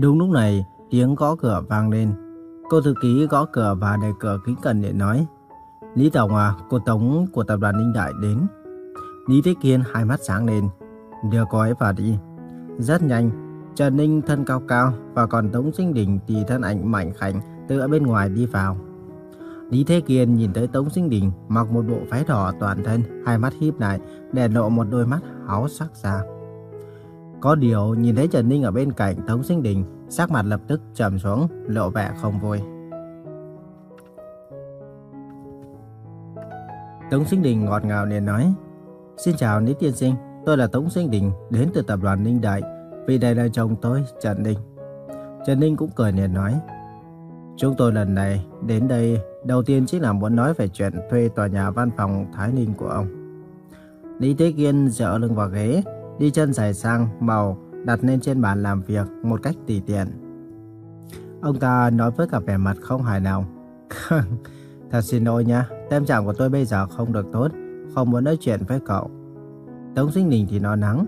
Đúng lúc này, tiếng gõ cửa vang lên. Cô thư ký gõ cửa và đẩy cửa kính cẩn để nói. Lý Tổng à, cô Tống của tập đoàn Ninh Đại đến. Lý Thế Kiên hai mắt sáng lên. Đưa cô ấy vào đi. Rất nhanh, Trần Ninh thân cao cao và còn Tống Sinh Đình thì thân ảnh mạnh khảnh từ ở bên ngoài đi vào. Lý Thế Kiên nhìn tới Tống Sinh Đình mặc một bộ váy đỏ toàn thân, hai mắt híp lại, để lộ một đôi mắt háo sắc ra. Có điều nhìn thấy Trần Ninh ở bên cạnh Tống Sinh Đình, sắc mặt lập tức trầm xuống, lộ vẻ không vui. Tống Sinh Đình ngọt ngào liền nói, Xin chào Lý Tiên Sinh, tôi là Tống Sinh Đình, đến từ tập đoàn Ninh Đại, vì đây là chồng tôi, Trần Ninh. Trần Ninh cũng cười liền nói, Chúng tôi lần này đến đây đầu tiên chính là muốn nói về chuyện thuê tòa nhà văn phòng Thái Ninh của ông. Lý Thế Kiên dựa lưng vào ghế, đi chân giày sang màu đặt lên trên bàn làm việc một cách tỉ tiện. Ông ta nói với cả vẻ mặt không hài lòng. Thật xin lỗi nha, tâm trạng của tôi bây giờ không được tốt, không muốn nói chuyện với cậu. Tống Sinh Đình thì nói nắng.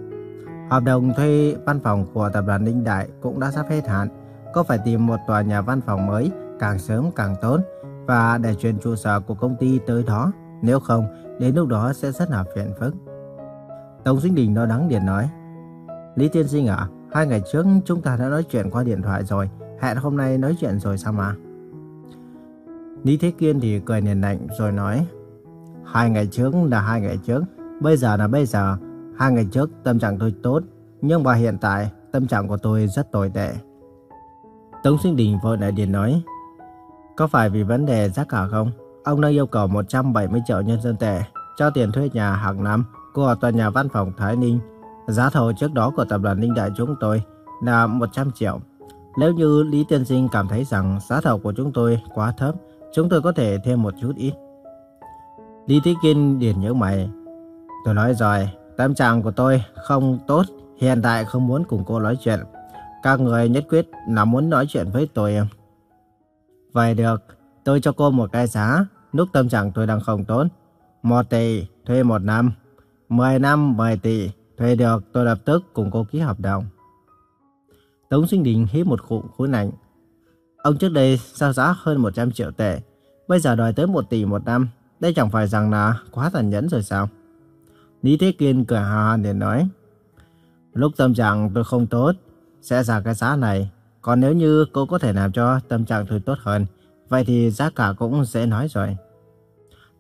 Hợp đồng thuê văn phòng của tập đoàn Ninh Đại cũng đã sắp hết hạn. Có phải tìm một tòa nhà văn phòng mới càng sớm càng tốt và để chuyển trụ sở của công ty tới đó. Nếu không, đến lúc đó sẽ rất là phiền phức. Tống Dinh Đình lo lắng điện nói. Lý Tiên Sinh ạ, hai ngày trước chúng ta đã nói chuyện qua điện thoại rồi. Hẹn hôm nay nói chuyện rồi sao mà? Lý Thế Kiên thì cười nền lạnh rồi nói. Hai ngày trước là hai ngày trước, bây giờ là bây giờ. Hai ngày trước tâm trạng tôi tốt, nhưng mà hiện tại tâm trạng của tôi rất tồi tệ. Tống Sinh Đình vội lại điện nói. Có phải vì vấn đề giá cả không? Ông đang yêu cầu 170 triệu nhân dân tệ cho tiền thuê nhà hàng năm của tòa nhà văn phòng Thái Ninh. Giá thầu trước đó của tập đoàn Ninh Đại chúng tôi là 100 triệu. Nếu như Lý Tiên Sinh cảm thấy rằng giá thầu của chúng tôi quá thấp, chúng tôi có thể thêm một chút ít. Lý Thế Kiên điền nhớ mày. Tôi nói rồi, tâm trạng của tôi không tốt, hiện tại không muốn cùng cô nói chuyện. Các người nhất quyết là muốn nói chuyện với tôi. Vậy được, tôi cho cô một cái giá, lúc tâm trạng tôi đang không tốt. Một tỷ, thuê một năm. Mười năm, mười tỷ, thuê được tôi lập tức cùng cô ký hợp đồng. Tống Sinh Đình hít một khủng khối lạnh. Ông trước đây sao giá hơn 100 triệu tệ, bây giờ đòi tới 1 tỷ một năm. Đây chẳng phải rằng là quá tàn nhẫn rồi sao? Lý Thế Kiên cười hà hà để nói. Lúc tâm trạng tôi không tốt, sẽ ra cái giá này. Còn nếu như cô có thể làm cho tâm trạng tôi tốt hơn, vậy thì giá cả cũng dễ nói rồi.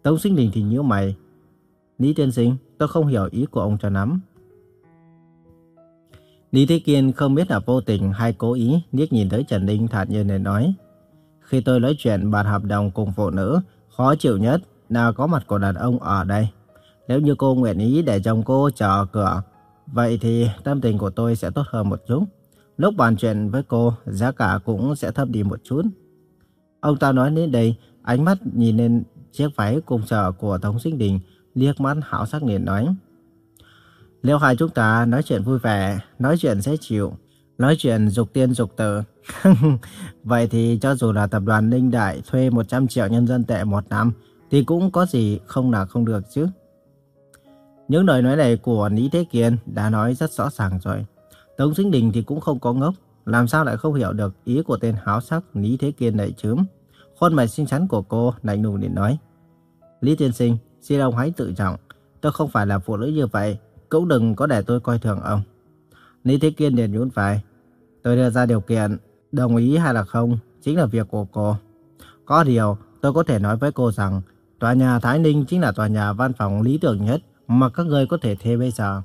Tống Sinh Đình thì nhíu mày. Lý Tiên Sinh, tôi không hiểu ý của ông cho lắm. Lý Thế Kiên không biết là vô tình hay cố ý liếc nhìn tới Trần Ninh thản nhiên để nói. Khi tôi nói chuyện bàn hợp đồng cùng phụ nữ, khó chịu nhất là có mặt của đàn ông ở đây. Nếu như cô nguyện ý để chồng cô chờ cửa, vậy thì tâm tình của tôi sẽ tốt hơn một chút. Lúc bàn chuyện với cô, giá cả cũng sẽ thấp đi một chút. Ông ta nói đến đây, ánh mắt nhìn lên chiếc váy cùng sở của Tống Sinh Đình, liếc mắt hảo sắc liền nói. liêu hai chúng ta nói chuyện vui vẻ, nói chuyện dễ chịu, nói chuyện dục tiên dục tử, vậy thì cho dù là tập đoàn Ninh Đại thuê 100 triệu nhân dân tệ một năm, thì cũng có gì không là không được chứ. Những lời nói này của Lý Thế Kiên đã nói rất rõ ràng rồi. Tống Sinh Đình thì cũng không có ngốc, làm sao lại không hiểu được ý của tên háo sắc Lý Thế Kiên này chứ? Khuôn mặt xinh xắn của cô lạnh lùng liền nói. Lý Tiên Sinh, xin ông hãy tự trọng. Tôi không phải là phụ nữ như vậy, cũng đừng có để tôi coi thường ông. Lý Thế Kiên liền nhún vai. Tôi đưa ra điều kiện, đồng ý hay là không, chính là việc của cô. Có điều, tôi có thể nói với cô rằng, tòa nhà Thái Ninh chính là tòa nhà văn phòng lý tưởng nhất mà các người có thể thuê bây giờ.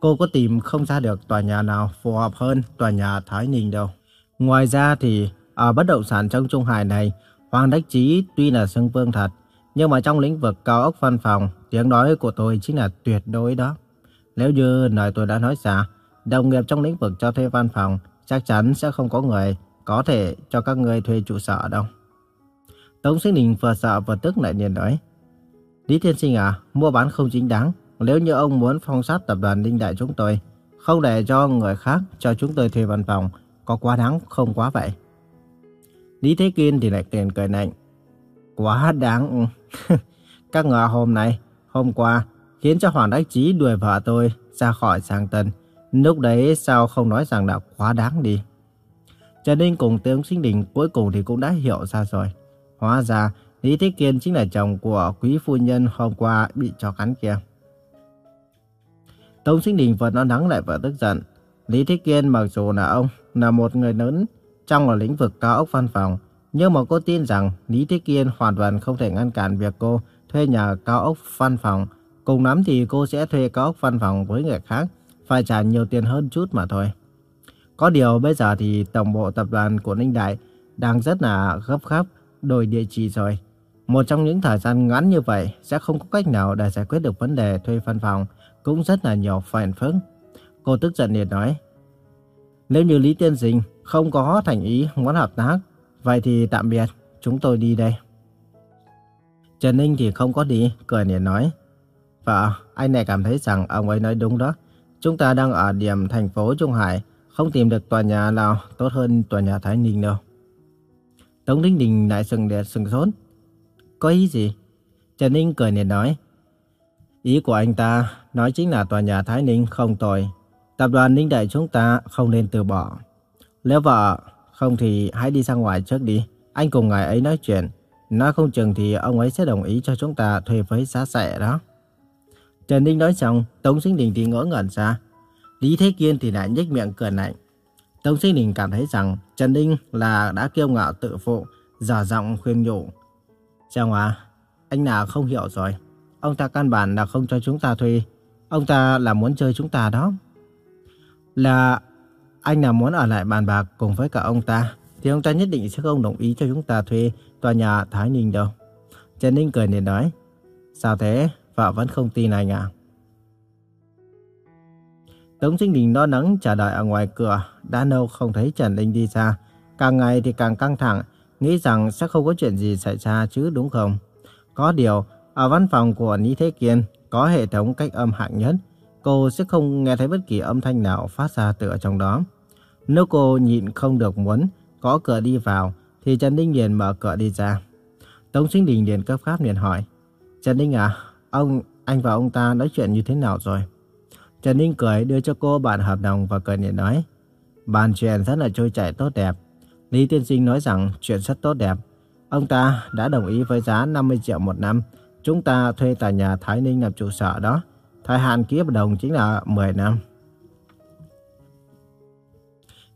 Cô có tìm không ra được tòa nhà nào phù hợp hơn tòa nhà Thái Ninh đâu. Ngoài ra thì, ở bất động sản trong Trung Hải này, Hoàng Đắc Chí tuy là sưng vương thật, nhưng mà trong lĩnh vực cao ốc văn phòng, tiếng nói của tôi chính là tuyệt đối đó. Nếu như lời tôi đã nói ra, đồng nghiệp trong lĩnh vực cho thuê văn phòng chắc chắn sẽ không có người có thể cho các người thuê trụ sở đâu. Tống Sinh Đình vừa sợ vừa tức lại liền nói. Lý Thiên Sinh à, mua bán không chính đáng. Nếu như ông muốn phong sát tập đoàn Đinh Đại chúng tôi, không để cho người khác cho chúng tôi thuê văn phòng, có quá đáng không quá vậy? Lý Thế Kiên thì lại tiền cười lạnh. Quá đáng. Các ngờ hôm nay, hôm qua, khiến cho Hoàng Đắc Chí đuổi vợ tôi ra khỏi sang tân. Lúc đấy sao không nói rằng đã quá đáng đi. Trần Ninh cùng tướng Sinh Đình cuối cùng thì cũng đã hiểu ra rồi. Hóa ra, Lý Thế Kiên chính là chồng của quý phu nhân hôm qua bị cho cắn kia. Tống Sinh Đình vừa nói nắng lại vừa tức giận. Lý Thế Kiên mặc dù là ông, là một người lớn trong là lĩnh vực cao ốc văn phòng, nhưng mà cô tin rằng Lý Thế Kiên hoàn toàn không thể ngăn cản việc cô thuê nhà cao ốc văn phòng. Cùng lắm thì cô sẽ thuê cao ốc văn phòng với người khác, phải trả nhiều tiền hơn chút mà thôi. Có điều bây giờ thì tổng bộ tập đoàn của Ninh Đại đang rất là gấp gáp đổi địa chỉ rồi. Một trong những thời gian ngắn như vậy sẽ không có cách nào để giải quyết được vấn đề thuê văn phòng, cũng rất là nhiều phiền phức. Cô tức giận liền nói, nếu như Lý Tiên dình không có thành ý muốn hợp tác, vậy thì tạm biệt, chúng tôi đi đây. Trần Ninh thì không có đi, cười liền nói, Vợ, anh này cảm thấy rằng ông ấy nói đúng đó. Chúng ta đang ở điểm thành phố Trung Hải, không tìm được tòa nhà nào tốt hơn tòa nhà Thái Ninh đâu. Tống đinh Đình lại sừng đẹp sừng sốt. Có ý gì? Trần Ninh cười liền nói. Ý của anh ta nói chính là tòa nhà Thái Ninh không tồi. Tập đoàn Ninh Đại chúng ta không nên từ bỏ. Nếu vợ không thì hãy đi ra ngoài trước đi. Anh cùng ngài ấy nói chuyện. Nói không chừng thì ông ấy sẽ đồng ý cho chúng ta thuê với giá rẻ đó. Trần Ninh nói xong, Tống Sinh Đình thì ngỡ ngẩn ra. Lý Thế Kiên thì lại nhếch miệng cười lạnh. Tống Sinh Đình cảm thấy rằng Trần Ninh là đã kiêu ngạo tự phụ, giả giọng khuyên nhủ. Chàng à, anh nào không hiểu rồi. Ông ta căn bản là không cho chúng ta thuê. Ông ta là muốn chơi chúng ta đó. Là anh nào muốn ở lại bàn bạc cùng với cả ông ta, thì ông ta nhất định sẽ không đồng ý cho chúng ta thuê tòa nhà Thái Ninh đâu. Trần Ninh cười liền nói. Sao thế? Vợ vẫn không tin anh à? Tống Sinh Đình lo lắng chờ đợi ở ngoài cửa, đã lâu không thấy Trần Ninh đi ra. Càng ngày thì càng căng thẳng, nghĩ rằng sẽ không có chuyện gì xảy ra chứ đúng không? Có điều, ở văn phòng của Lý Thế Kiên có hệ thống cách âm hạng nhất, cô sẽ không nghe thấy bất kỳ âm thanh nào phát ra từ ở trong đó. Nếu cô nhịn không được muốn có cửa đi vào, thì Trần Ninh liền mở cửa đi ra. Tống Sinh Đình liền cấp pháp liền hỏi, Trần Ninh à, ông, anh và ông ta nói chuyện như thế nào rồi? Trần Ninh cười đưa cho cô bản hợp đồng và cười liền nói. Bàn chuyện rất là trôi chảy tốt đẹp. Lý Tiên Sinh nói rằng chuyện rất tốt đẹp. Ông ta đã đồng ý với giá 50 triệu một năm. Chúng ta thuê tại nhà Thái Ninh làm trụ sở đó. Thời hạn ký hợp đồng chính là 10 năm.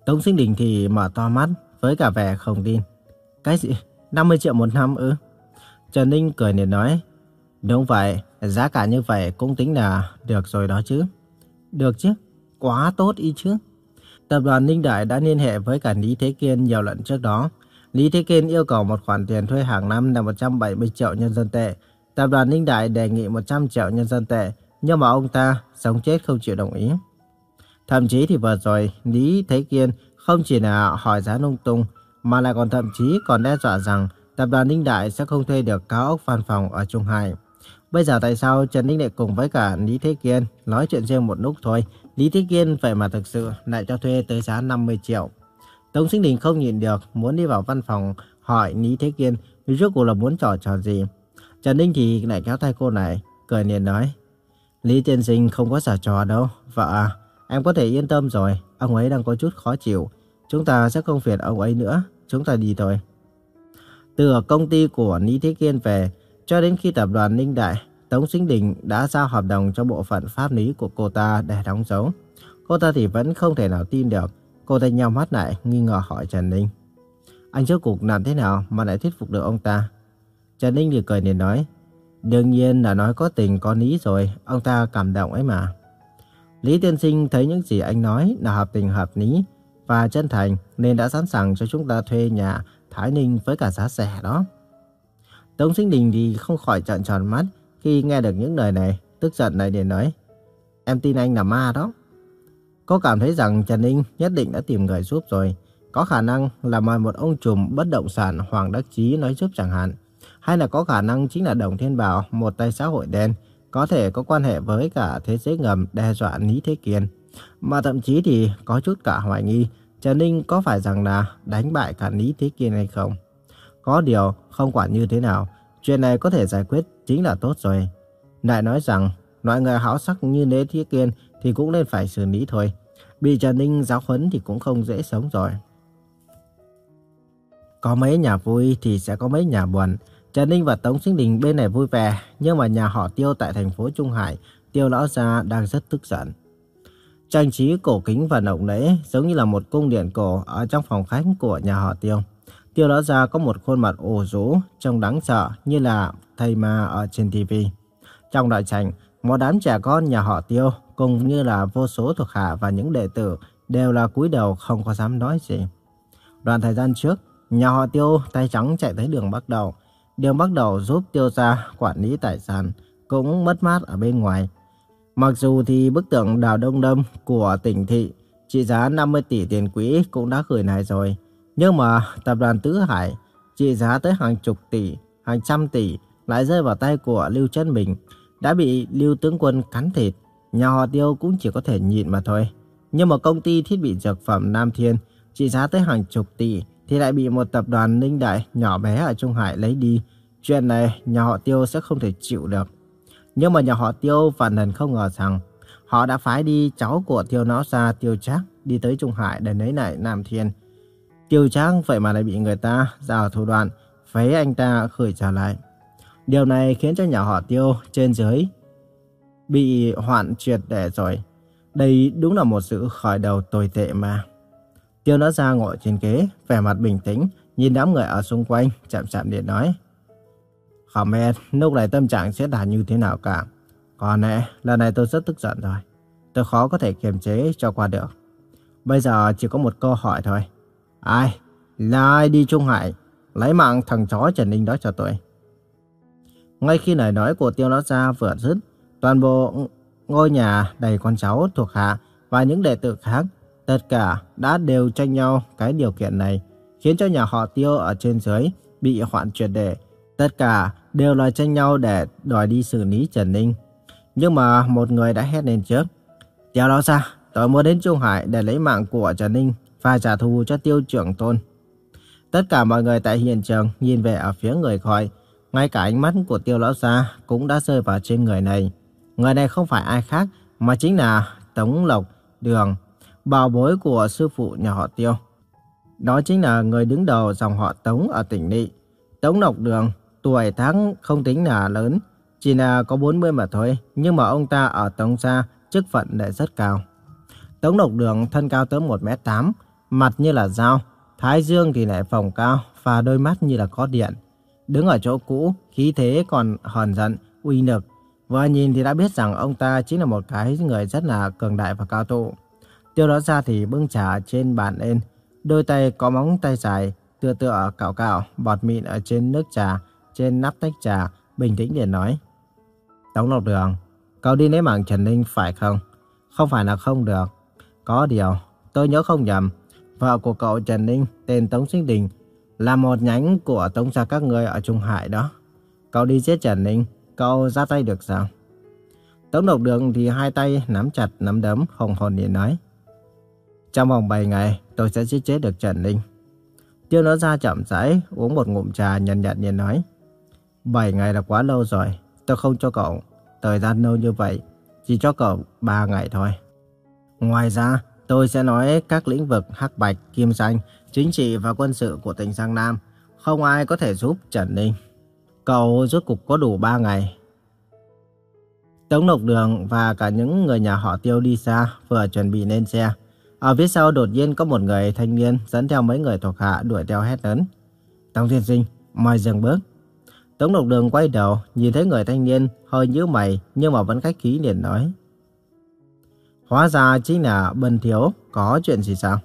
Tống Sinh Đình thì mở to mắt với cả vẻ không tin. Cái gì? 50 triệu một năm ư? Trần Ninh cười liền nói. Đúng vậy, giá cả như vậy cũng tính là được rồi đó chứ. Được chứ, quá tốt ý chứ. Tập đoàn Ninh Đại đã liên hệ với cả Lý Thế Kiên nhiều lần trước đó. Lý Thế Kiên yêu cầu một khoản tiền thuê hàng năm là 170 triệu nhân dân tệ. Tập đoàn Ninh Đại đề nghị 100 triệu nhân dân tệ, nhưng mà ông ta sống chết không chịu đồng ý. Thậm chí thì vừa rồi, Lý Thế Kiên không chỉ là hỏi giá lung tung, mà lại còn thậm chí còn đe dọa rằng tập đoàn Ninh Đại sẽ không thuê được cao ốc văn phòng ở Trung Hải. Bây giờ tại sao Trần Ninh lại cùng với cả Lý Thế Kiên nói chuyện riêng một lúc thôi, Lý Thế Kiên vậy mà thực sự lại cho thuê tới giá 50 triệu. Tống Sinh Đình không nhìn được, muốn đi vào văn phòng hỏi Lý Thế Kiên rốt cuộc là muốn trò trò gì. Trần Ninh thì lại kéo tay cô này, cười liền nói, Lý Tiên Sinh không có xả trò đâu, vợ à, em có thể yên tâm rồi, ông ấy đang có chút khó chịu. Chúng ta sẽ không phiền ông ấy nữa, chúng ta đi thôi. Từ công ty của Lý Thế Kiên về, cho đến khi tập đoàn Ninh Đại, Tống Sinh Đình đã giao hợp đồng cho bộ phận pháp lý của cô ta để đóng dấu. Cô ta thì vẫn không thể nào tin được. Cô ta nhắm mắt lại, nghi ngờ hỏi Trần Ninh. Anh trước cuộc làm thế nào mà lại thuyết phục được ông ta? Trần Ninh thì cười liền nói. Đương nhiên là nói có tình có lý rồi, ông ta cảm động ấy mà. Lý Tiên Sinh thấy những gì anh nói là hợp tình hợp lý và chân thành nên đã sẵn sàng cho chúng ta thuê nhà Thái Ninh với cả giá rẻ đó. Tống Sinh Đình thì không khỏi trợn tròn mắt khi nghe được những lời này, tức giận lại để nói. Em tin anh là ma đó. Cô cảm thấy rằng Trần Ninh nhất định đã tìm người giúp rồi. Có khả năng là mời một ông trùm bất động sản Hoàng Đắc Chí nói giúp chẳng hạn. Hay là có khả năng chính là Đồng Thiên Bảo, một tay xã hội đen, có thể có quan hệ với cả thế giới ngầm đe dọa Lý Thế Kiên. Mà thậm chí thì có chút cả hoài nghi Trần Ninh có phải rằng là đánh bại cả Lý Thế Kiên hay không. Có điều, không quản như thế nào, chuyện này có thể giải quyết chính là tốt rồi. Lại nói rằng, loại người háo sắc như lý thế Kiên thì cũng nên phải xử lý thôi. Bị Trần Ninh giáo huấn thì cũng không dễ sống rồi. Có mấy nhà vui thì sẽ có mấy nhà buồn. Trần Ninh và Tống Sinh Đình bên này vui vẻ, nhưng mà nhà họ Tiêu tại thành phố Trung Hải, Tiêu Lão Gia đang rất tức giận. Trang trí cổ kính và nồng nễ giống như là một cung điện cổ ở trong phòng khách của nhà họ Tiêu. Tiêu Lão Gia có một khuôn mặt ủ rũ, trông đáng sợ như là thầy ma ở trên TV. Trong đại sảnh, một đám trẻ con nhà họ Tiêu cùng như là vô số thuộc hạ và những đệ tử đều là cúi đầu không có dám nói gì. Đoạn thời gian trước, nhà họ Tiêu tay trắng chạy tới đường bắt Đầu. Đường bắt Đầu giúp Tiêu gia quản lý tài sản, cũng mất mát ở bên ngoài. Mặc dù thì bức tượng đào đông đâm của tỉnh thị trị giá 50 tỷ tiền quỹ cũng đã gửi này rồi. Nhưng mà tập đoàn Tứ Hải trị giá tới hàng chục tỷ, hàng trăm tỷ lại rơi vào tay của Lưu Trân Bình, đã bị Lưu Tướng Quân cắn thịt. Nhà họ Tiêu cũng chỉ có thể nhịn mà thôi. Nhưng mà công ty thiết bị dược phẩm Nam Thiên trị giá tới hàng chục tỷ thì lại bị một tập đoàn ninh đại nhỏ bé ở Trung Hải lấy đi. Chuyện này nhà họ Tiêu sẽ không thể chịu được. Nhưng mà nhà họ Tiêu vạn lần không ngờ rằng họ đã phái đi cháu của Tiêu Não xa Tiêu Trác đi tới Trung Hải để lấy lại Nam Thiên. Tiêu Trác vậy mà lại bị người ta rào thủ đoạn, phế anh ta khởi trả lại. Điều này khiến cho nhà họ Tiêu trên dưới bị hoạn triệt để rồi. Đây đúng là một sự khởi đầu tồi tệ mà. Tiêu đã ra ngồi trên ghế, vẻ mặt bình tĩnh, nhìn đám người ở xung quanh, chậm chậm điện nói. Không biết lúc này tâm trạng sẽ là như thế nào cả. Còn nè, lần này tôi rất tức giận rồi. Tôi khó có thể kiềm chế cho qua được. Bây giờ chỉ có một câu hỏi thôi. Ai? Là ai đi Trung Hải lấy mạng thằng chó Trần Ninh đó cho tôi? Ngay khi lời nói của Tiêu Lão Gia vừa dứt, toàn bộ ngôi nhà đầy con cháu thuộc hạ và những đệ tử khác, tất cả đã đều tranh nhau cái điều kiện này, khiến cho nhà họ Tiêu ở trên dưới bị hoạn triệt để. Tất cả đều là tranh nhau để đòi đi xử lý Trần Ninh. Nhưng mà một người đã hét lên trước. Tiêu Lão ra, tôi muốn đến Trung Hải để lấy mạng của Trần Ninh và trả thù cho tiêu trưởng tôn. Tất cả mọi người tại hiện trường nhìn về ở phía người khỏi. ngay cả ánh mắt của tiêu lão gia cũng đã rơi vào trên người này. Người này không phải ai khác mà chính là Tống Lộc Đường, bảo bối của sư phụ nhà họ tiêu. Đó chính là người đứng đầu dòng họ Tống ở tỉnh Nị. Tống Lộc Đường, tuổi tháng không tính là lớn, chỉ là có 40 mà thôi, nhưng mà ông ta ở Tống gia chức phận lại rất cao. Tống Lộc Đường thân cao tới 1m8, mặt như là dao, thái dương thì lại phồng cao và đôi mắt như là có điện. Đứng ở chỗ cũ, khí thế còn hờn giận, uy lực. Vừa nhìn thì đã biết rằng ông ta chính là một cái người rất là cường đại và cao tụ. Tiêu đó ra thì bưng trà trên bàn lên, đôi tay có móng tay dài, tựa tựa cạo cạo bọt mịn ở trên nước trà, trên nắp tách trà, bình tĩnh để nói. Tống Lộc Đường, cậu đi lấy mạng Trần Ninh phải không? Không phải là không được. Có điều, tôi nhớ không nhầm, vợ của cậu Trần Ninh tên Tống Sinh Đình là một nhánh của Tống gia các người ở Trung Hải đó. Cậu đi giết Trần Ninh, cậu ra tay được sao? Tống Độc Đường thì hai tay nắm chặt nắm đấm hồng hồn liền nói. Trong vòng 7 ngày tôi sẽ giết chết được Trần Ninh. Tiêu nó ra chậm rãi uống một ngụm trà nhận nhận nhìn nói. 7 ngày là quá lâu rồi, tôi không cho cậu thời gian lâu như vậy, chỉ cho cậu 3 ngày thôi. Ngoài ra, tôi sẽ nói các lĩnh vực hắc bạch, kim xanh, chính trị và quân sự của tỉnh Giang Nam. Không ai có thể giúp Trần Ninh. Cậu rốt cục có đủ 3 ngày. Tống Lộc Đường và cả những người nhà họ Tiêu đi xa vừa chuẩn bị lên xe. Ở phía sau đột nhiên có một người thanh niên dẫn theo mấy người thuộc hạ đuổi theo hét lớn. Tống Thiên Sinh, mời dừng bước. Tống độc Đường quay đầu, nhìn thấy người thanh niên hơi nhíu mày nhưng mà vẫn khách khí liền nói. Hóa ra chính là Bân Thiếu, có chuyện gì sao?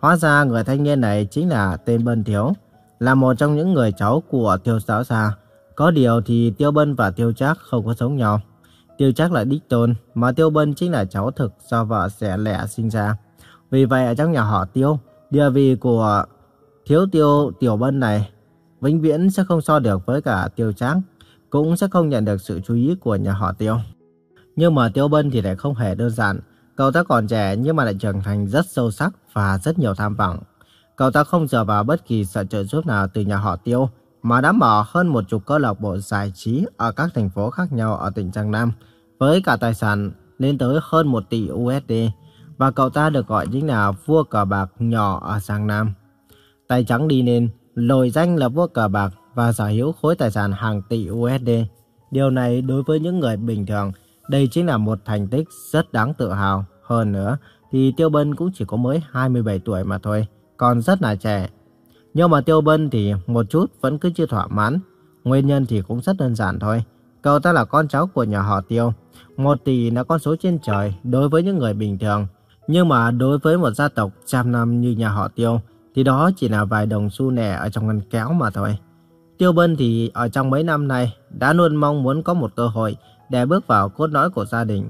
Hóa ra người thanh niên này chính là tên Bân Thiếu, là một trong những người cháu của Tiêu Giáo Sa. Có điều thì Tiêu Bân và Tiêu Trác không có sống nhau. Tiêu Trác là đích tôn, mà Tiêu Bân chính là cháu thực do vợ xẻ lẻ sinh ra. Vì vậy ở trong nhà họ Tiêu, địa vị của Thiếu Tiêu Tiểu Bân này vĩnh viễn sẽ không so được với cả Tiêu Tráng cũng sẽ không nhận được sự chú ý của nhà họ Tiêu. Nhưng mà Tiêu Bân thì lại không hề đơn giản. Cậu ta còn trẻ nhưng mà lại trưởng thành rất sâu sắc và rất nhiều tham vọng. Cậu ta không dựa vào bất kỳ sự trợ giúp nào từ nhà họ Tiêu, mà đã mở hơn một chục câu lạc bộ giải trí ở các thành phố khác nhau ở tỉnh Giang Nam, với cả tài sản lên tới hơn 1 tỷ USD, và cậu ta được gọi chính là vua cờ bạc nhỏ ở Giang Nam. Tay trắng đi nên lồi danh là vua cờ bạc và sở hữu khối tài sản hàng tỷ USD. Điều này đối với những người bình thường, đây chính là một thành tích rất đáng tự hào. Hơn nữa, thì Tiêu Bân cũng chỉ có mới 27 tuổi mà thôi, còn rất là trẻ. Nhưng mà Tiêu Bân thì một chút vẫn cứ chưa thỏa mãn. Nguyên nhân thì cũng rất đơn giản thôi. Cậu ta là con cháu của nhà họ Tiêu. Một tỷ là con số trên trời đối với những người bình thường. Nhưng mà đối với một gia tộc trăm năm như nhà họ Tiêu, thì đó chỉ là vài đồng xu nẻ ở trong ngăn kéo mà thôi. Tiêu Bân thì ở trong mấy năm nay đã luôn mong muốn có một cơ hội để bước vào cốt lõi của gia đình.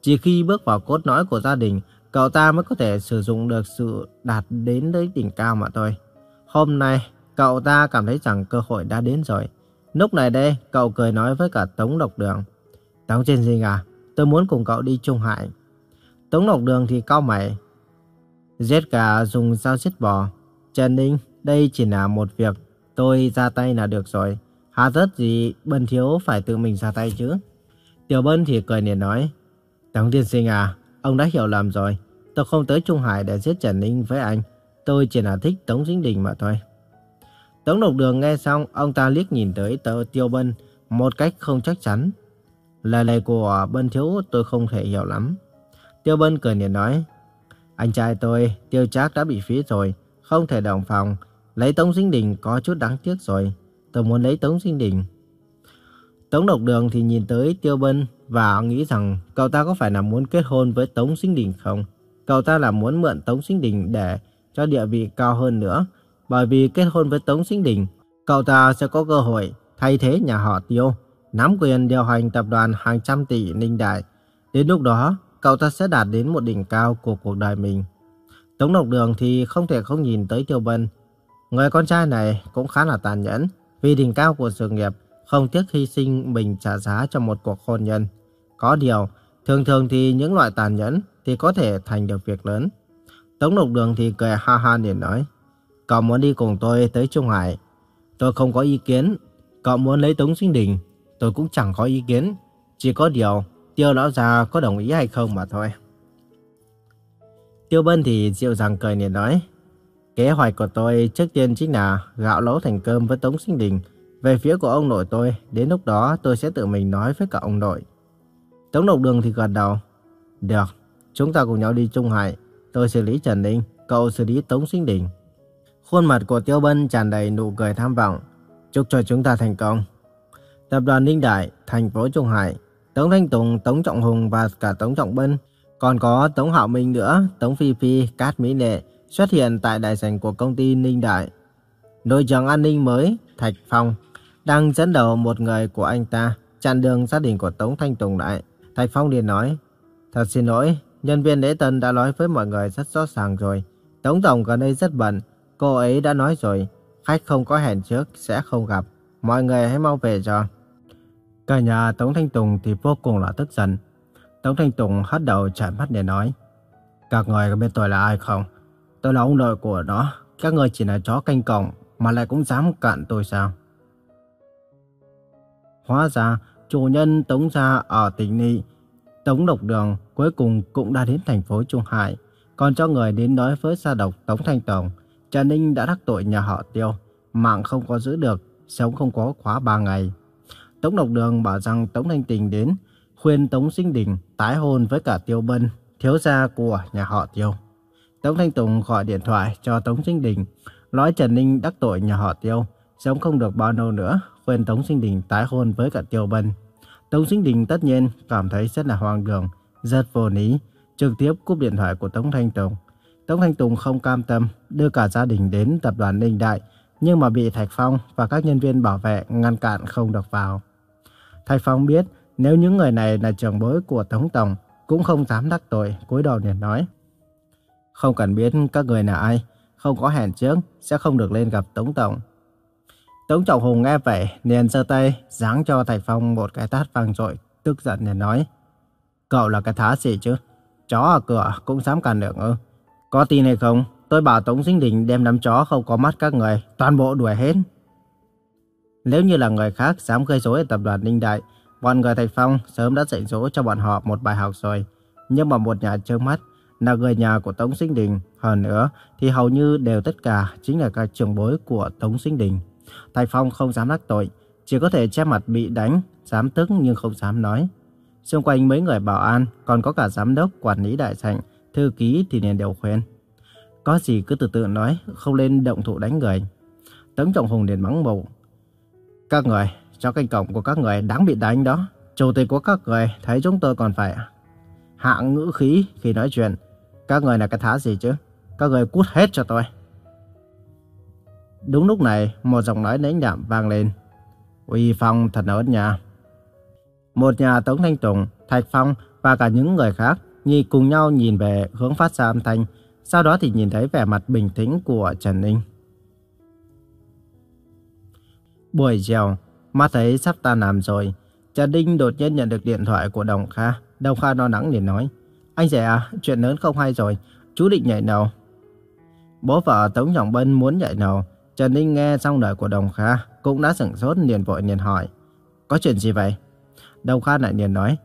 Chỉ khi bước vào cốt lõi của gia đình, cậu ta mới có thể sử dụng được sự đạt đến tới đỉnh cao mà thôi. Hôm nay, cậu ta cảm thấy rằng cơ hội đã đến rồi. Lúc này đây, cậu cười nói với cả Tống Độc Đường. Tống Trên Sinh à, tôi muốn cùng cậu đi Trung Hải. Tống lộc Đường thì cao mày. Giết gà dùng dao giết bò. Trần Ninh, đây chỉ là một việc. Tôi ra tay là được rồi. Hà tất gì Bân Thiếu phải tự mình ra tay chứ. Tiểu Bân thì cười liền nói. Tống Tiên Sinh à, ông đã hiểu lầm rồi. Tôi không tới Trung Hải để giết Trần Ninh với anh. Tôi chỉ là thích Tống Dính Đình mà thôi. Tống Độc Đường nghe xong, ông ta liếc nhìn tới tờ Tiêu Bân một cách không chắc chắn. Lời này của Bân Thiếu tôi không thể hiểu lắm. Tiêu Bân cười liền nói, anh trai tôi, Tiêu Trác đã bị phí rồi, không thể đồng phòng. Lấy Tống Sinh Đình có chút đáng tiếc rồi. Tôi muốn lấy Tống Sinh Đình. Tống Độc Đường thì nhìn tới Tiêu Bân và nghĩ rằng cậu ta có phải là muốn kết hôn với Tống Sinh Đình không? Cậu ta là muốn mượn Tống Sinh Đình để cho địa vị cao hơn nữa. Bởi vì kết hôn với Tống Sinh Đình, cậu ta sẽ có cơ hội thay thế nhà họ Tiêu, nắm quyền điều hành tập đoàn hàng trăm tỷ Ninh Đại. Đến lúc đó, cậu ta sẽ đạt đến một đỉnh cao của cuộc đời mình. Tống Độc Đường thì không thể không nhìn tới Tiêu Bân. Người con trai này cũng khá là tàn nhẫn, vì đỉnh cao của sự nghiệp, không tiếc hy sinh mình trả giá cho một cuộc hôn nhân. Có điều, thường thường thì những loại tàn nhẫn thì có thể thành được việc lớn. Tống Độc Đường thì cười ha ha để nói. Cậu muốn đi cùng tôi tới Trung Hải. Tôi không có ý kiến. Cậu muốn lấy Tống Sinh Đình. Tôi cũng chẳng có ý kiến. Chỉ có điều, Tiêu Lão Già có đồng ý hay không mà thôi. Tiêu Bân thì dịu dàng cười liền nói. Kế hoạch của tôi trước tiên chính là gạo lấu thành cơm với Tống Sinh Đình. Về phía của ông nội tôi, đến lúc đó tôi sẽ tự mình nói với cả ông nội. Tống Độc Đường thì gật đầu. Được, chúng ta cùng nhau đi Trung Hải. Tôi xử lý Trần Ninh, cậu xử lý Tống Sinh Đình. Khuôn mặt của Tiêu Bân tràn đầy nụ cười tham vọng. Chúc cho chúng ta thành công. Tập đoàn Ninh Đại, thành phố Trung Hải, Tống Thanh Tùng, Tống Trọng Hùng và cả Tống Trọng Bân, còn có Tống Hạo Minh nữa, Tống Phi Phi, Cát Mỹ Lệ xuất hiện tại đại sảnh của công ty Ninh Đại. Đội trưởng an ninh mới, Thạch Phong, đang dẫn đầu một người của anh ta chặn đường gia đình của Tống Thanh Tùng lại. Thạch Phong liền nói, thật xin lỗi, nhân viên lễ tân đã nói với mọi người rất rõ ràng rồi. Tống Tổng gần đây rất bận, Cô ấy đã nói rồi, khách không có hẹn trước sẽ không gặp. Mọi người hãy mau về cho. Cả nhà Tống Thanh Tùng thì vô cùng là tức giận. Tống Thanh Tùng hất đầu trợn mắt để nói. Các người có biết tôi là ai không? Tôi là ông nội của nó. Các người chỉ là chó canh cổng mà lại cũng dám cạn tôi sao? Hóa ra, chủ nhân Tống Gia ở tỉnh Nị, Tống Độc Đường cuối cùng cũng đã đến thành phố Trung Hải. Còn cho người đến nói với gia độc Tống Thanh Tùng Trần Ninh đã đắc tội nhà họ Tiêu, mạng không có giữ được, sống không có khóa ba ngày. Tống Độc Đường bảo rằng Tống Thanh Tình đến, khuyên Tống Sinh Đình tái hôn với cả Tiêu Bân, thiếu gia của nhà họ Tiêu. Tống Thanh Tùng gọi điện thoại cho Tống Sinh Đình, nói Trần Ninh đắc tội nhà họ Tiêu, sống không được bao lâu nữa, khuyên Tống Sinh Đình tái hôn với cả Tiêu Bân. Tống Sinh Đình tất nhiên cảm thấy rất là hoang đường, rất vô lý, trực tiếp cúp điện thoại của Tống Thanh Tùng. Tống Thanh Tùng không cam tâm đưa cả gia đình đến tập đoàn Ninh Đại, nhưng mà bị Thạch Phong và các nhân viên bảo vệ ngăn cản không được vào. Thạch Phong biết nếu những người này là trưởng bối của Tống Tổng, cũng không dám đắc tội, cúi đầu liền nói. Không cần biết các người là ai, không có hẹn trước, sẽ không được lên gặp Tống Tổng. Tống Trọng Hùng nghe vậy, liền giơ tay, giáng cho Thạch Phong một cái tát vang dội, tức giận liền nói. Cậu là cái thá gì chứ? Chó ở cửa cũng dám cản đường ư? Có tin hay không, tôi bảo Tống Sinh Đình đem đám chó không có mắt các người, toàn bộ đuổi hết. Nếu như là người khác dám gây rối ở tập đoàn Ninh Đại, bọn người Thạch Phong sớm đã dạy dỗ cho bọn họ một bài học rồi. Nhưng mà một nhà trơ mắt là người nhà của Tống Sinh Đình. Hơn nữa thì hầu như đều tất cả chính là các trường bối của Tống Sinh Đình. Thạch Phong không dám đắc tội, chỉ có thể che mặt bị đánh, dám tức nhưng không dám nói. Xung quanh mấy người bảo an, còn có cả giám đốc, quản lý đại sảnh, thư ký thì liền đều khuyên. Có gì cứ từ từ nói, không nên động thủ đánh người. Tống Trọng Hùng liền mắng mồm. Các người, cho canh cổng của các người đáng bị đánh đó. Chủ tịch của các người thấy chúng tôi còn phải hạ ngữ khí khi nói chuyện. Các người là cái thá gì chứ? Các người cút hết cho tôi. Đúng lúc này, một giọng nói lãnh đạm vang lên. Uy Phong thật ớn nhà. Một nhà Tống Thanh Tùng, Thạch Phong và cả những người khác nhìn cùng nhau nhìn về hướng phát ra âm thanh. Sau đó thì nhìn thấy vẻ mặt bình tĩnh của Trần Ninh. Buổi chiều, mắt thấy sắp tan làm rồi. Trần Đinh đột nhiên nhận được điện thoại của Đồng Kha. Đồng Kha lo lắng liền nói. Anh rể à, chuyện lớn không hay rồi. Chú định nhảy nào. Bố vợ Tống Trọng Bân muốn nhảy nào. Trần Đinh nghe xong lời của Đồng Kha cũng đã sửng sốt liền vội liền hỏi. Có chuyện gì vậy? Đồng Kha lại liền nói.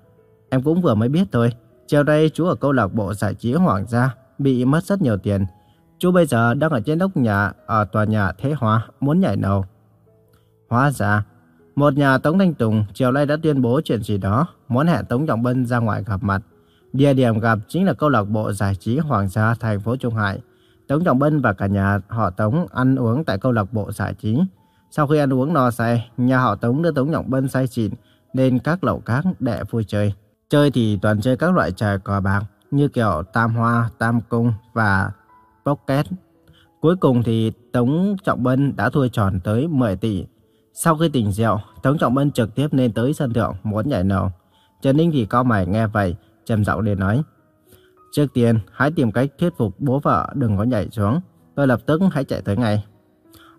Em cũng vừa mới biết thôi. Chiều nay chú ở câu lạc bộ giải trí Hoàng gia bị mất rất nhiều tiền. Chú bây giờ đang ở trên nóc nhà ở tòa nhà Thế Hòa muốn nhảy nào. Hóa ra, một nhà Tống Thanh Tùng chiều nay đã tuyên bố chuyện gì đó, muốn hẹn Tống Trọng Bân ra ngoài gặp mặt. Địa điểm gặp chính là câu lạc bộ giải trí Hoàng gia thành phố Trung Hải. Tống Trọng Bân và cả nhà họ Tống ăn uống tại câu lạc bộ giải trí. Sau khi ăn uống no say, nhà họ Tống đưa Tống Trọng Bân say xỉn lên các lẩu cát để vui chơi. Chơi thì toàn chơi các loại trò cờ bạc như kiểu tam hoa, tam cung và pocket. Cuối cùng thì Tống Trọng Bân đã thua tròn tới 10 tỷ. Sau khi tỉnh rượu, Tống Trọng Bân trực tiếp lên tới sân thượng muốn nhảy nầu. Trần Ninh thì cao mày nghe vậy, trầm giọng để nói. Trước tiên, hãy tìm cách thuyết phục bố vợ đừng có nhảy xuống. Tôi lập tức hãy chạy tới ngay.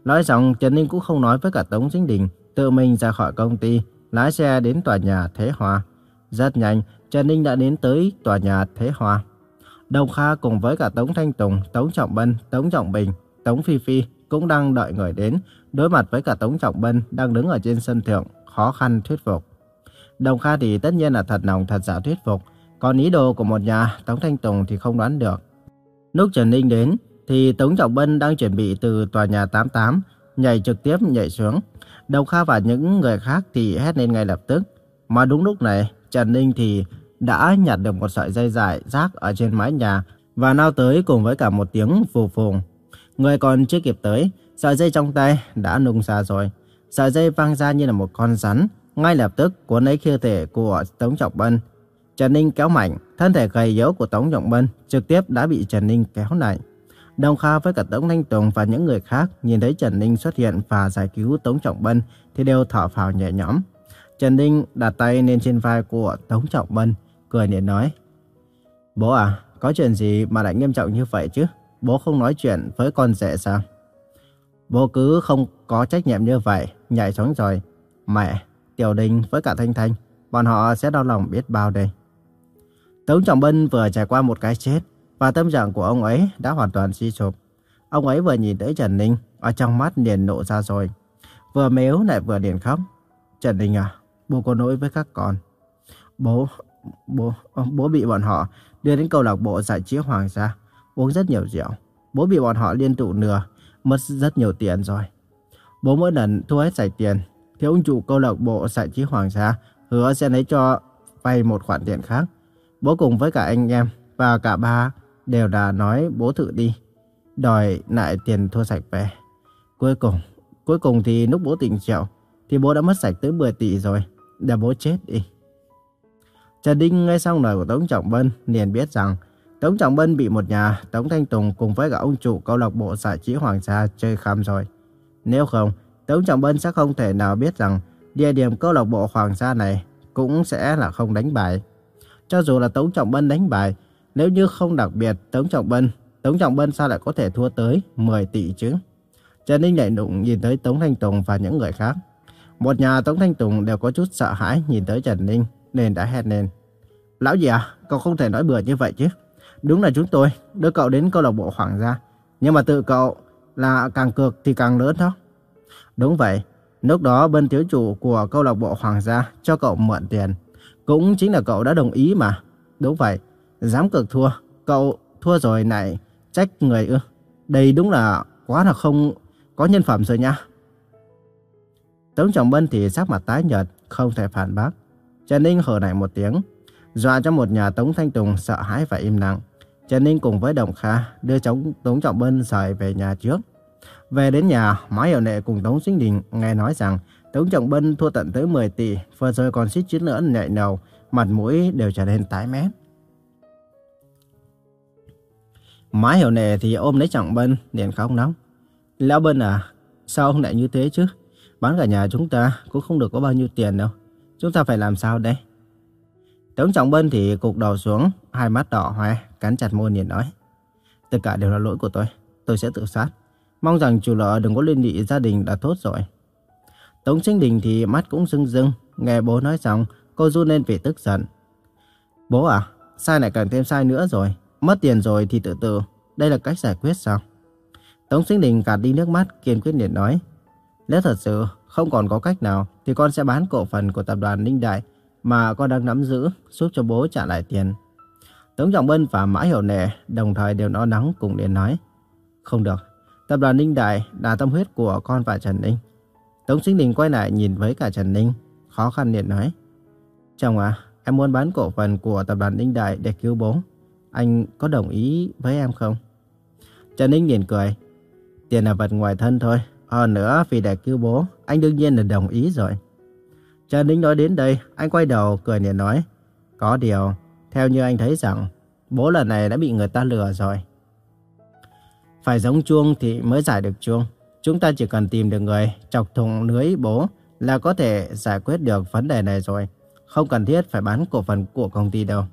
Nói xong, Trần Ninh cũng không nói với cả Tống Dinh Đình, tự mình ra khỏi công ty, lái xe đến tòa nhà Thế Hòa. Rất nhanh, Trần Ninh đã đến tới tòa nhà Thế Hòa. Đồng Kha cùng với cả Tống Thanh Tùng, Tống Trọng Bân, Tống Trọng Bình, Tống Phi Phi cũng đang đợi người đến, đối mặt với cả Tống Trọng Bân đang đứng ở trên sân thượng, khó khăn thuyết phục. Đồng Kha thì tất nhiên là thật lòng thật giả thuyết phục, còn ý đồ của một nhà Tống Thanh Tùng thì không đoán được. Lúc Trần Ninh đến, thì Tống Trọng Bân đang chuẩn bị từ tòa nhà 88 nhảy trực tiếp nhảy xuống. Đồng Kha và những người khác thì hét lên ngay lập tức. Mà đúng lúc này, Trần Ninh thì đã nhặt được một sợi dây dài rác ở trên mái nhà và nao tới cùng với cả một tiếng phù phù. Người còn chưa kịp tới, sợi dây trong tay đã nung ra rồi. Sợi dây văng ra như là một con rắn, ngay lập tức cuốn lấy cơ thể của Tống Trọng Bân. Trần Ninh kéo mạnh, thân thể gầy yếu của Tống Trọng Bân trực tiếp đã bị Trần Ninh kéo lại. Đồng Kha với cả Tống Thanh Tùng và những người khác nhìn thấy Trần Ninh xuất hiện và giải cứu Tống Trọng Bân thì đều thở phào nhẹ nhõm. Trần Ninh đặt tay lên trên vai của Tống Trọng Bân, cười nhẹ nói. Bố à, có chuyện gì mà lại nghiêm trọng như vậy chứ? Bố không nói chuyện với con rể sao? Bố cứ không có trách nhiệm như vậy, nhảy xuống rồi. Mẹ, Tiểu Đình với cả Thanh Thanh, bọn họ sẽ đau lòng biết bao đây. Tống Trọng Bân vừa trải qua một cái chết, và tâm trạng của ông ấy đã hoàn toàn suy sụp. Ông ấy vừa nhìn thấy Trần Ninh, ở trong mắt liền nộ ra rồi. Vừa mếu lại vừa liền khóc. Trần Ninh à, bố có lỗi với các con. Bố, bố, ờ, bố bị bọn họ đưa đến câu lạc bộ giải trí Hoàng gia, uống rất nhiều rượu. Bố bị bọn họ liên tụ nửa, mất rất nhiều tiền rồi. Bố mỗi lần thu hết sạch tiền, thì ông chủ câu lạc bộ giải trí Hoàng gia hứa sẽ lấy cho vay một khoản tiền khác. Bố cùng với cả anh em và cả ba đều đã nói bố thử đi, đòi lại tiền thua sạch về. Cuối cùng, cuối cùng thì lúc bố tỉnh triệu, thì bố đã mất sạch tới 10 tỷ rồi, để bố chết đi. Trần Đinh nghe xong lời của Tống Trọng Vân liền biết rằng Tống Trọng Bân bị một nhà Tống Thanh Tùng cùng với cả ông chủ câu lạc bộ giải trí Hoàng gia chơi khăm rồi. Nếu không, Tống Trọng Bân sẽ không thể nào biết rằng địa điểm câu lạc bộ Hoàng gia này cũng sẽ là không đánh bài. Cho dù là Tống Trọng Bân đánh bài, nếu như không đặc biệt Tống Trọng Bân, Tống Trọng Bân sao lại có thể thua tới 10 tỷ chứ? Trần Ninh lại đụng nhìn tới Tống Thanh Tùng và những người khác. Một nhà Tống Thanh Tùng đều có chút sợ hãi nhìn tới Trần Ninh nên đã hét lên. Lão gì à, cậu không thể nói bừa như vậy chứ. Đúng là chúng tôi đưa cậu đến câu lạc bộ Hoàng gia. Nhưng mà tự cậu là càng cược thì càng lớn đó. Đúng vậy, lúc đó bên thiếu chủ của câu lạc bộ Hoàng gia cho cậu mượn tiền. Cũng chính là cậu đã đồng ý mà. Đúng vậy, dám cược thua, cậu thua rồi này, trách người ư. Đây đúng là quá là không có nhân phẩm rồi nha. Tống Trọng Bân thì sắc mặt tái nhợt, không thể phản bác. Trần Ninh hờ này một tiếng, dọa cho một nhà Tống Thanh Tùng sợ hãi và im lặng. Trần Ninh cùng với Đồng Kha đưa chống Tống Trọng Bân rời về nhà trước. Về đến nhà, Má Hiểu Nệ cùng Tống Sinh Đình nghe nói rằng Tống Trọng Bân thua tận tới 10 tỷ, vừa rồi còn xích chút nữa nhạy đầu, mặt mũi đều trở nên tái mét. Má Hiểu Nệ thì ôm lấy Trọng Bân, liền khóc nóng. Lão Bân à, sao ông lại như thế chứ? Bán cả nhà chúng ta cũng không được có bao nhiêu tiền đâu. Chúng ta phải làm sao đây? Tống Trọng Bân thì cục đầu xuống, hai mắt đỏ hoe, cắn chặt môi liền nói. Tất cả đều là lỗi của tôi, tôi sẽ tự sát. Mong rằng chủ nợ đừng có liên lụy gia đình đã tốt rồi. Tống Sinh Đình thì mắt cũng rưng rưng, nghe bố nói xong, cô run lên vì tức giận. Bố à, sai lại càng thêm sai nữa rồi, mất tiền rồi thì tự tự, đây là cách giải quyết sao? Tống Sinh Đình gạt đi nước mắt, kiên quyết liền nói. Nếu thật sự không còn có cách nào, thì con sẽ bán cổ phần của tập đoàn Ninh Đại mà con đang nắm giữ, giúp cho bố trả lại tiền. Tống Trọng Bân và Mã Hiểu Nệ đồng thời đều no nắng cùng liền nói. Không được, tập đoàn Ninh Đại là tâm huyết của con và Trần Ninh. Tống Sinh Đình quay lại nhìn với cả Trần Ninh, khó khăn liền nói. Chồng à, em muốn bán cổ phần của tập đoàn Ninh Đại để cứu bố. Anh có đồng ý với em không? Trần Ninh nhìn cười. Tiền là vật ngoài thân thôi. Hơn nữa vì để cứu bố, anh đương nhiên là đồng ý rồi. Trần Ninh nói đến đây, anh quay đầu cười liền nói. Có điều, theo như anh thấy rằng, bố lần này đã bị người ta lừa rồi. Phải giống chuông thì mới giải được chuông. Chúng ta chỉ cần tìm được người chọc thùng lưới bố là có thể giải quyết được vấn đề này rồi. Không cần thiết phải bán cổ phần của công ty đâu.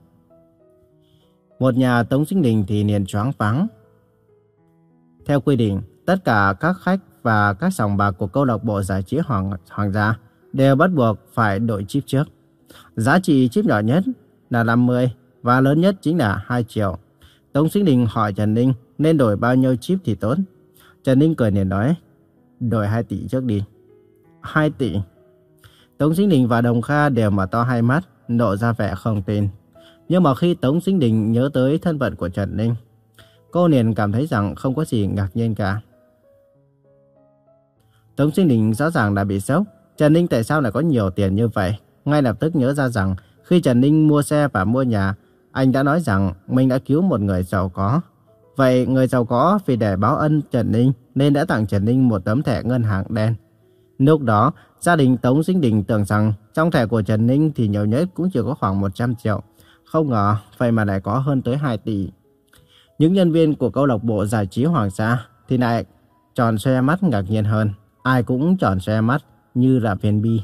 Một nhà Tống Sinh Đình thì liền choáng váng. Theo quy định, tất cả các khách và các sòng bạc của câu lạc bộ giải trí Hoàng, Hoàng gia đều bắt buộc phải đổi chip trước. Giá trị chip nhỏ nhất là 50 và lớn nhất chính là 2 triệu. Tống Sinh Đình hỏi Trần Ninh nên đổi bao nhiêu chip thì tốt. Trần Ninh cười liền nói, đổi 2 tỷ trước đi. 2 tỷ. Tống Sinh Đình và Đồng Kha đều mở to hai mắt, lộ ra vẻ không tin. Nhưng mà khi Tống Sinh Đình nhớ tới thân phận của Trần Ninh, cô liền cảm thấy rằng không có gì ngạc nhiên cả. Tống Sinh Đình rõ ràng đã bị sốc. Trần Ninh tại sao lại có nhiều tiền như vậy? Ngay lập tức nhớ ra rằng khi Trần Ninh mua xe và mua nhà, anh đã nói rằng mình đã cứu một người giàu có. Vậy người giàu có vì để báo ân Trần Ninh nên đã tặng Trần Ninh một tấm thẻ ngân hàng đen. Lúc đó, gia đình Tống Sinh Đình tưởng rằng trong thẻ của Trần Ninh thì nhiều nhất cũng chỉ có khoảng 100 triệu. Không ngờ, vậy mà lại có hơn tới 2 tỷ. Những nhân viên của câu lạc bộ giải trí Hoàng Sa thì lại tròn xoe mắt ngạc nhiên hơn. Ai cũng tròn xoe mắt như là viên bi.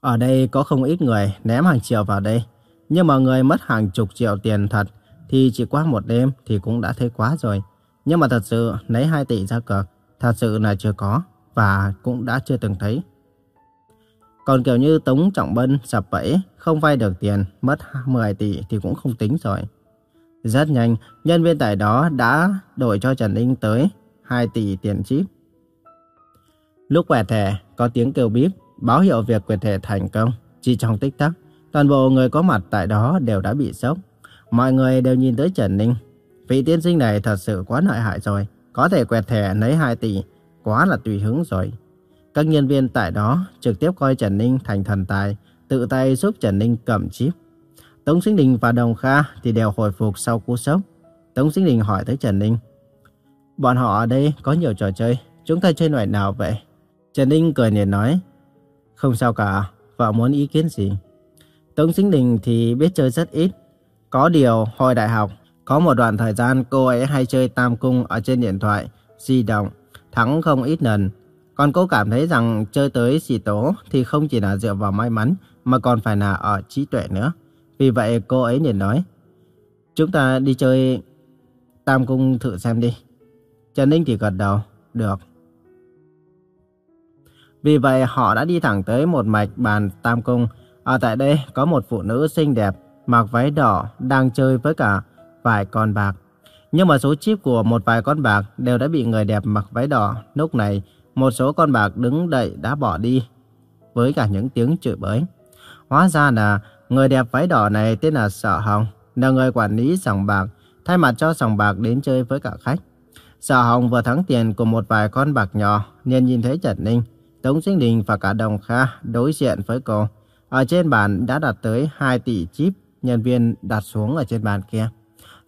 Ở đây có không ít người ném hàng triệu vào đây. Nhưng mà người mất hàng chục triệu tiền thật thì chỉ qua một đêm thì cũng đã thấy quá rồi. Nhưng mà thật sự lấy 2 tỷ ra cược thật sự là chưa có và cũng đã chưa từng thấy. Còn kiểu như Tống Trọng Bân sập bẫy, không vay được tiền, mất 10 tỷ thì cũng không tính rồi. Rất nhanh, nhân viên tại đó đã đổi cho Trần Ninh tới 2 tỷ tiền chip. Lúc quẹt thẻ, có tiếng kêu bíp, báo hiệu việc quẹt thẻ thành công. Chỉ trong tích tắc, toàn bộ người có mặt tại đó đều đã bị sốc. Mọi người đều nhìn tới Trần Ninh. Vị tiên sinh này thật sự quá lợi hại rồi. Có thể quẹt thẻ lấy 2 tỷ, quá là tùy hứng rồi. Các nhân viên tại đó trực tiếp coi Trần Ninh thành thần tài, tự tay giúp Trần Ninh cầm chip. Tống Sinh Đình và Đồng Kha thì đều hồi phục sau cú sốc. Tống Sinh Đình hỏi tới Trần Ninh. Bọn họ ở đây có nhiều trò chơi, chúng ta chơi loại nào vậy? Trần Ninh cười nhìn nói. Không sao cả, vợ muốn ý kiến gì? Tống Sinh Đình thì biết chơi rất ít. Có điều, hồi đại học, có một đoạn thời gian cô ấy hay chơi tam cung ở trên điện thoại, di động, thắng không ít lần. Còn cô cảm thấy rằng chơi tới xì tố thì không chỉ là dựa vào may mắn mà còn phải là ở trí tuệ nữa. Vì vậy cô ấy liền nói, chúng ta đi chơi tam cung thử xem đi. Trần Ninh thì gật đầu, được. Vì vậy họ đã đi thẳng tới một mạch bàn tam cung. Ở tại đây có một phụ nữ xinh đẹp, mặc váy đỏ, đang chơi với cả vài con bạc. Nhưng mà số chip của một vài con bạc đều đã bị người đẹp mặc váy đỏ. Lúc này, một số con bạc đứng đậy đã bỏ đi với cả những tiếng chửi bới. Hóa ra là người đẹp váy đỏ này tên là Sợ Hồng. là người quản lý sòng bạc, thay mặt cho sòng bạc đến chơi với cả khách. Sở Hồng vừa thắng tiền của một vài con bạc nhỏ, nên nhìn thấy Trần Ninh, Tống Sinh Đình và cả Đồng Kha đối diện với cô. Ở trên bàn đã đặt tới 2 tỷ chip, nhân viên đặt xuống ở trên bàn kia.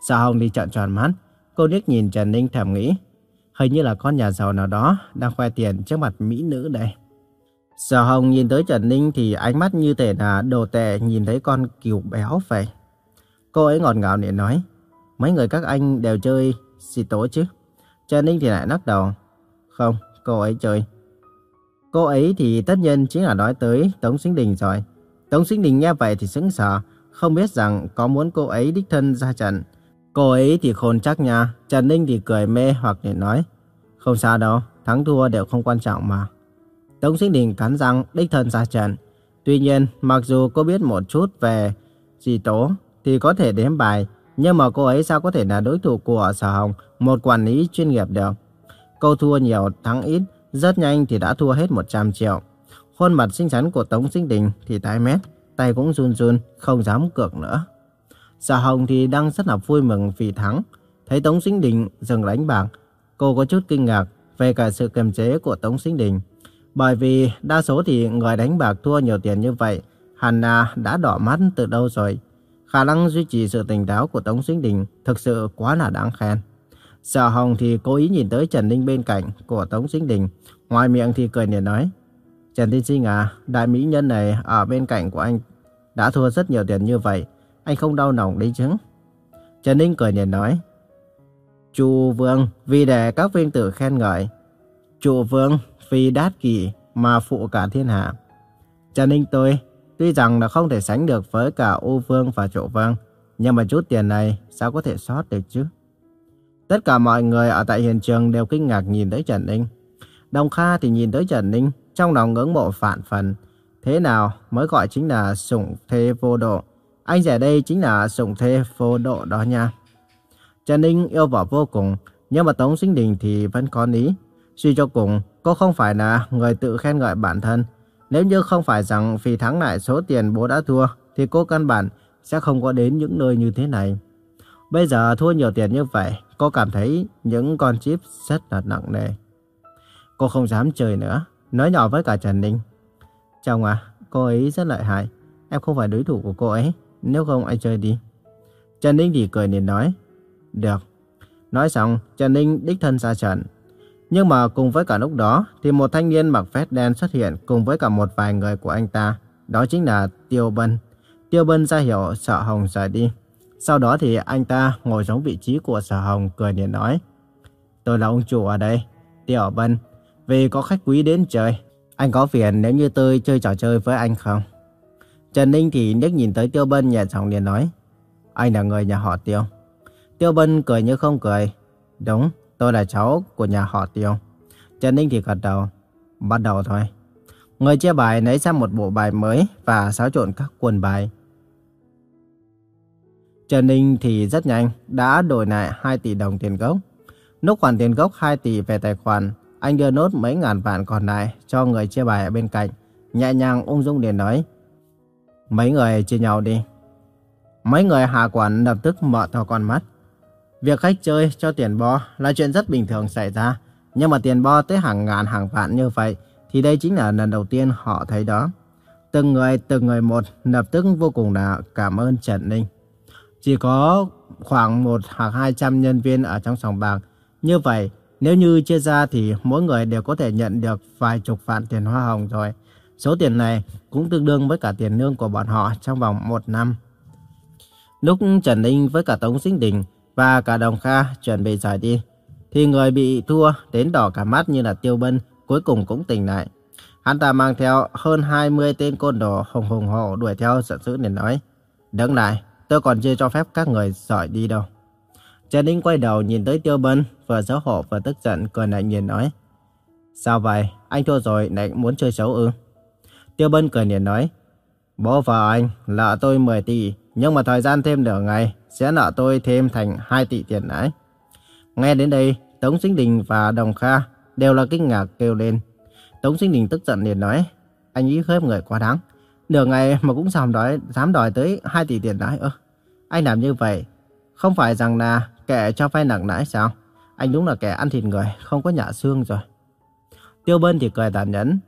Sở Hồng đi trợn tròn mắt, cô liếc nhìn Trần Ninh thầm nghĩ, hình như là con nhà giàu nào đó đang khoe tiền trước mặt mỹ nữ đây. Sở Hồng nhìn tới Trần Ninh thì ánh mắt như thể là đồ tệ nhìn thấy con cừu béo vậy. Cô ấy ngọt ngào để nói, mấy người các anh đều chơi xì tố chứ. Trần Ninh thì lại lắc đầu, không, cô ấy chơi. Cô ấy thì tất nhiên chính là nói tới Tống Sinh Đình rồi. Tống Sinh Đình nghe vậy thì sững sờ, không biết rằng có muốn cô ấy đích thân ra trận. Cô ấy thì khôn chắc nha, Trần Ninh thì cười mê hoặc để nói, không sao đâu, thắng thua đều không quan trọng mà. Tống Sinh Đình cắn răng đích thân ra trận. Tuy nhiên, mặc dù cô biết một chút về gì tố thì có thể đếm bài, nhưng mà cô ấy sao có thể là đối thủ của Sở Hồng, một quản lý chuyên nghiệp được. Cô thua nhiều, thắng ít, rất nhanh thì đã thua hết 100 triệu. Khuôn mặt xinh xắn của Tống Sinh Đình thì tái mét, tay cũng run run, không dám cược nữa. Sở Hồng thì đang rất là vui mừng vì thắng. Thấy Tống Sinh Đình dừng đánh bạc, cô có chút kinh ngạc về cả sự kiềm chế của Tống Sinh Đình. Bởi vì đa số thì người đánh bạc thua nhiều tiền như vậy, hẳn là đã đỏ mắt từ đâu rồi. Khả năng duy trì sự tỉnh táo của Tống Sinh Đình thực sự quá là đáng khen. Sở Hồng thì cố ý nhìn tới Trần Ninh bên cạnh của Tống Sinh Đình. Ngoài miệng thì cười nhẹ nói. Trần Tiên Sinh à, đại mỹ nhân này ở bên cạnh của anh đã thua rất nhiều tiền như vậy. Anh không đau lòng đấy chứ. Trần Ninh cười nhìn nói. Chu Vương vì để các viên tử khen ngợi. Chu Vương vì đát kỷ mà phụ cả thiên hạ. Trần Ninh tôi tuy rằng là không thể sánh được với cả U Vương và Trụ Vương. Nhưng mà chút tiền này sao có thể sót được chứ? Tất cả mọi người ở tại hiện trường đều kinh ngạc nhìn tới Trần Ninh. Đồng Kha thì nhìn tới Trần Ninh, trong lòng ngưỡng mộ phản phần. Thế nào mới gọi chính là sủng thê vô độ. Anh rể đây chính là sủng thê vô độ đó nha. Trần Ninh yêu vợ vô cùng, nhưng mà Tống Sinh Đình thì vẫn có lý. Suy cho cùng, cô không phải là người tự khen ngợi bản thân. Nếu như không phải rằng vì thắng lại số tiền bố đã thua, thì cô căn bản sẽ không có đến những nơi như thế này. Bây giờ thua nhiều tiền như vậy, cô cảm thấy những con chip rất là nặng nề. Cô không dám chơi nữa, nói nhỏ với cả Trần Ninh. Chồng à, cô ấy rất lợi hại, em không phải đối thủ của cô ấy, nếu không anh chơi đi. Trần Ninh thì cười liền nói, được. Nói xong, Trần Ninh đích thân ra trận. Nhưng mà cùng với cả lúc đó, thì một thanh niên mặc vest đen xuất hiện cùng với cả một vài người của anh ta. Đó chính là Tiêu Bân. Tiêu Bân ra hiệu sợ Hồng rời đi. Sau đó thì anh ta ngồi xuống vị trí của Sở Hồng cười điện nói. Tôi là ông chủ ở đây, Tiểu Bân. Vì có khách quý đến chơi, anh có phiền nếu như tôi chơi trò chơi với anh không? Trần Ninh thì nhếch nhìn tới Tiêu Bân nhẹ giọng liền nói. Anh là người nhà họ Tiêu. Tiêu Bân cười như không cười. Đúng, tôi là cháu của nhà họ Tiêu. Trần Ninh thì gật đầu. Bắt đầu thôi. Người chia bài lấy ra một bộ bài mới và xáo trộn các quân bài. Trần Ninh thì rất nhanh đã đổi lại 2 tỷ đồng tiền gốc. Lúc khoản tiền gốc 2 tỷ về tài khoản, anh đưa nốt mấy ngàn vạn còn lại cho người chia bài ở bên cạnh. Nhẹ nhàng ung dung liền nói. Mấy người chia nhau đi. Mấy người hạ quản lập tức mở to con mắt. Việc khách chơi cho tiền bo là chuyện rất bình thường xảy ra. Nhưng mà tiền bo tới hàng ngàn hàng vạn như vậy thì đây chính là lần đầu tiên họ thấy đó. Từng người từng người một lập tức vô cùng là cảm ơn Trần Ninh. Chỉ có khoảng một hoặc 200 nhân viên ở trong sòng bạc. Như vậy, nếu như chia ra thì mỗi người đều có thể nhận được vài chục vạn tiền hoa hồng rồi. Số tiền này cũng tương đương với cả tiền lương của bọn họ trong vòng một năm. Lúc Trần Ninh với cả Tống Sinh Đình và cả Đồng Kha chuẩn bị rời đi, thì người bị thua đến đỏ cả mắt như là Tiêu Bân cuối cùng cũng tỉnh lại. Hắn ta mang theo hơn 20 tên côn đồ hùng hùng hổ đuổi theo giận dữ để nói, đứng lại, tôi còn chưa cho phép các người giỏi đi đâu. Trần Ninh quay đầu nhìn tới Tiêu Bân, vừa xấu hổ vừa tức giận, cười lại nhìn nói. Sao vậy? Anh thua rồi, lại muốn chơi xấu ư? Tiêu Bân cười nhìn nói. Bố vợ anh nợ tôi 10 tỷ, nhưng mà thời gian thêm nửa ngày sẽ nợ tôi thêm thành 2 tỷ tiền lãi. Nghe đến đây, Tống Sinh Đình và Đồng Kha đều là kinh ngạc kêu lên. Tống Sinh Đình tức giận liền nói, anh ý khớp người quá đáng. Nửa ngày mà cũng dám đòi, dám đòi tới 2 tỷ tiền lãi ơ. Anh làm như vậy, không phải rằng là kẻ cho vay nặng lãi sao? Anh đúng là kẻ ăn thịt người, không có nhả xương rồi. Tiêu Bân thì cười tàn nhẫn.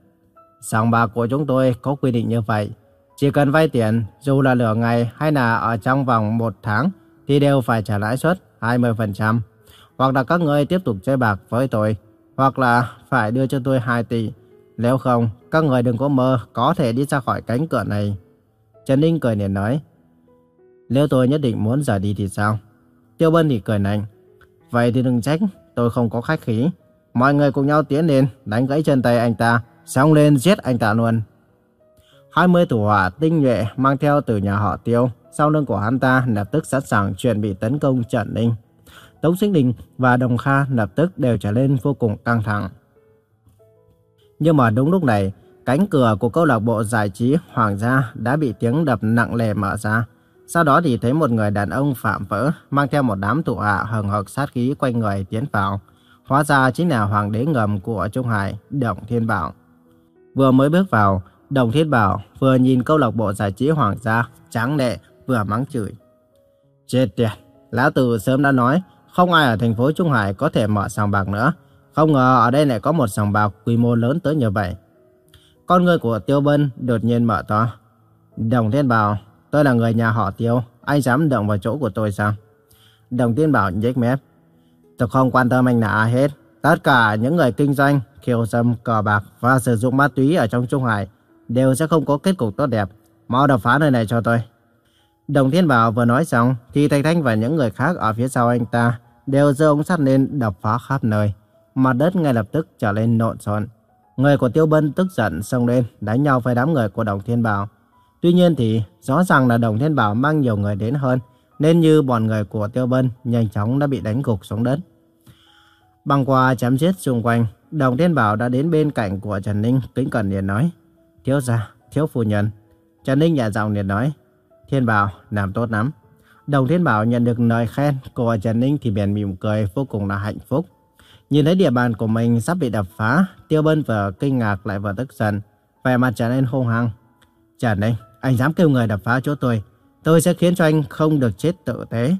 Sòng bạc của chúng tôi có quy định như vậy. Chỉ cần vay tiền, dù là nửa ngày hay là ở trong vòng một tháng, thì đều phải trả lãi suất 20%. Hoặc là các người tiếp tục chơi bạc với tôi, hoặc là phải đưa cho tôi 2 tỷ. Nếu không, các người đừng có mơ có thể đi ra khỏi cánh cửa này. Trần Ninh cười liền nói. Nếu tôi nhất định muốn rời đi thì sao? Tiêu Bân thì cười nành. Vậy thì đừng trách, tôi không có khách khí. Mọi người cùng nhau tiến lên, đánh gãy chân tay anh ta, xong lên giết anh ta luôn. 20 thủ hỏa tinh nhuệ mang theo từ nhà họ Tiêu, sau lưng của hắn ta lập tức sẵn sàng chuẩn bị tấn công Trần Ninh. Tống Sinh Đình và Đồng Kha lập tức đều trở lên vô cùng căng thẳng. Nhưng mà đúng lúc này, cánh cửa của câu lạc bộ giải trí Hoàng gia đã bị tiếng đập nặng nề mở ra. Sau đó thì thấy một người đàn ông phạm vỡ mang theo một đám thủ hạ hừng hực sát khí quanh người tiến vào. Hóa ra chính là hoàng đế ngầm của Trung Hải, Đồng Thiên Bảo. Vừa mới bước vào, Đồng Thiên Bảo vừa nhìn câu lạc bộ giải trí Hoàng gia, trắng lệ vừa mắng chửi. Chết tiệt, Lão Tử sớm đã nói, không ai ở thành phố Trung Hải có thể mở sòng bạc nữa. Không ngờ ở đây lại có một sòng bạc quy mô lớn tới như vậy. Con người của Tiêu Bân đột nhiên mở to. Đồng Thiên Bảo, tôi là người nhà họ Tiêu, anh dám động vào chỗ của tôi sao? Đồng Thiên Bảo nhếch mép. Tôi không quan tâm anh là ai hết. Tất cả những người kinh doanh, khiêu dâm, cờ bạc và sử dụng ma túy ở trong Trung Hải đều sẽ không có kết cục tốt đẹp. Mau đập phá nơi này cho tôi. Đồng Thiên Bảo vừa nói xong thì Thạch Thanh và những người khác ở phía sau anh ta đều giơ ống sắt lên đập phá khắp nơi. Mặt đất ngay lập tức trở lên nộn xộn. Người của Tiêu Bân tức giận xông lên đánh nhau với đám người của Đồng Thiên Bảo. Tuy nhiên thì rõ ràng là Đồng Thiên Bảo mang nhiều người đến hơn nên như bọn người của Tiêu Bân nhanh chóng đã bị đánh gục xuống đất. Băng qua chém giết xung quanh, Đồng Thiên Bảo đã đến bên cạnh của Trần Ninh kính cẩn liền nói. Thiếu gia, thiếu phu nhân. Trần Ninh nhẹ giọng liền nói. Thiên Bảo, làm tốt lắm. Đồng Thiên Bảo nhận được lời khen của Trần Ninh thì bèn mỉm cười vô cùng là hạnh phúc. Nhìn thấy địa bàn của mình sắp bị đập phá, Tiêu Bân vừa kinh ngạc lại vừa tức giận, vẻ mặt trở nên hung hăng. Trần Ninh, anh dám kêu người đập phá chỗ tôi, tôi sẽ khiến cho anh không được chết tự tế.